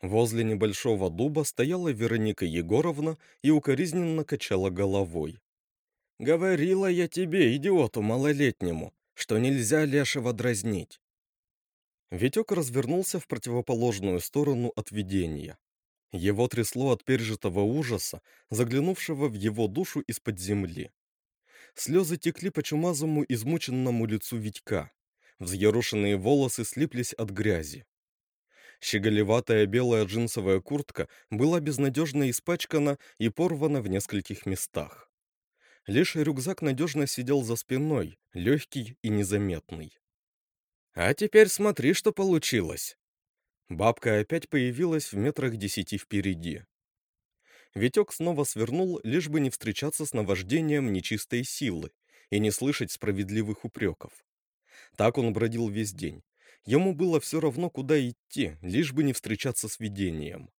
Возле небольшого дуба стояла Вероника Егоровна и укоризненно качала головой. «Говорила я тебе, идиоту малолетнему, что нельзя лешего дразнить». Витек развернулся в противоположную сторону от видения. Его трясло от пережитого ужаса, заглянувшего в его душу из-под земли. Слезы текли по чумазому измученному лицу Витька. Взъерошенные волосы слиплись от грязи. Щеголеватая белая джинсовая куртка была безнадежно испачкана и порвана в нескольких местах. Лишь рюкзак надежно сидел за спиной, легкий и незаметный. «А теперь смотри, что получилось!» Бабка опять появилась в метрах десяти впереди. Витек снова свернул, лишь бы не встречаться с наваждением нечистой силы и не слышать справедливых упреков. Так он бродил весь день. Ему было все равно, куда идти, лишь бы не встречаться с видением.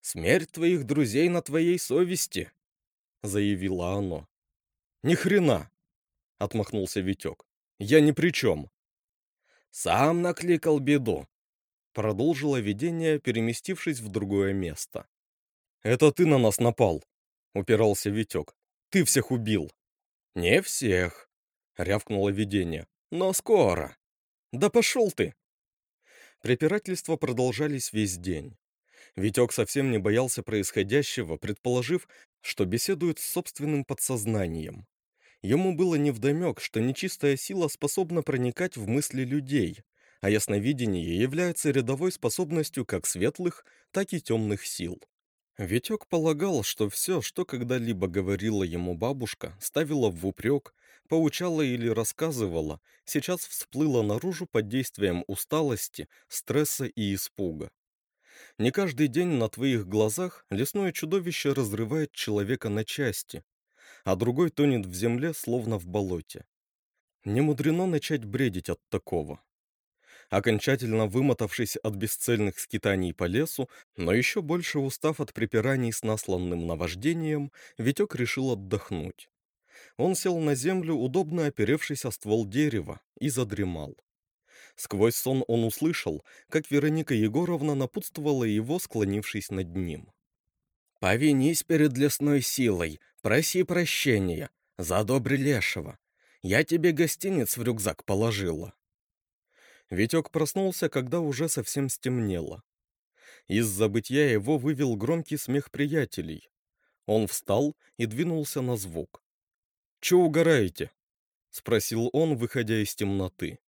«Смерть твоих друзей на твоей совести», — заявило оно. «Ни хрена!» — отмахнулся Витек. «Я ни при чем!» «Сам накликал беду», — продолжило видение, переместившись в другое место. «Это ты на нас напал», — упирался Витек. «Ты всех убил». «Не всех», — рявкнуло видение. «Но скоро». «Да пошел ты!» Препирательства продолжались весь день. Витек совсем не боялся происходящего, предположив, что беседует с собственным подсознанием. Ему было невдомек, что нечистая сила способна проникать в мысли людей, а ясновидение является рядовой способностью как светлых, так и темных сил. Витек полагал, что все, что когда-либо говорила ему бабушка, ставила в упрек, поучала или рассказывала, сейчас всплыло наружу под действием усталости, стресса и испуга. Не каждый день на твоих глазах лесное чудовище разрывает человека на части, а другой тонет в земле, словно в болоте. Не мудрено начать бредить от такого окончательно вымотавшись от бесцельных скитаний по лесу, но еще больше устав от припираний с насланным наваждением, Витек решил отдохнуть. Он сел на землю, удобно оперевшись о ствол дерева, и задремал. Сквозь сон он услышал, как Вероника Егоровна напутствовала его, склонившись над ним. «Повинись перед лесной силой, проси прощения, задобри лешего. Я тебе гостиниц в рюкзак положила». Витек проснулся, когда уже совсем стемнело. Из забытья его вывел громкий смех приятелей. Он встал и двинулся на звук. «Чё угораете?» — спросил он, выходя из темноты.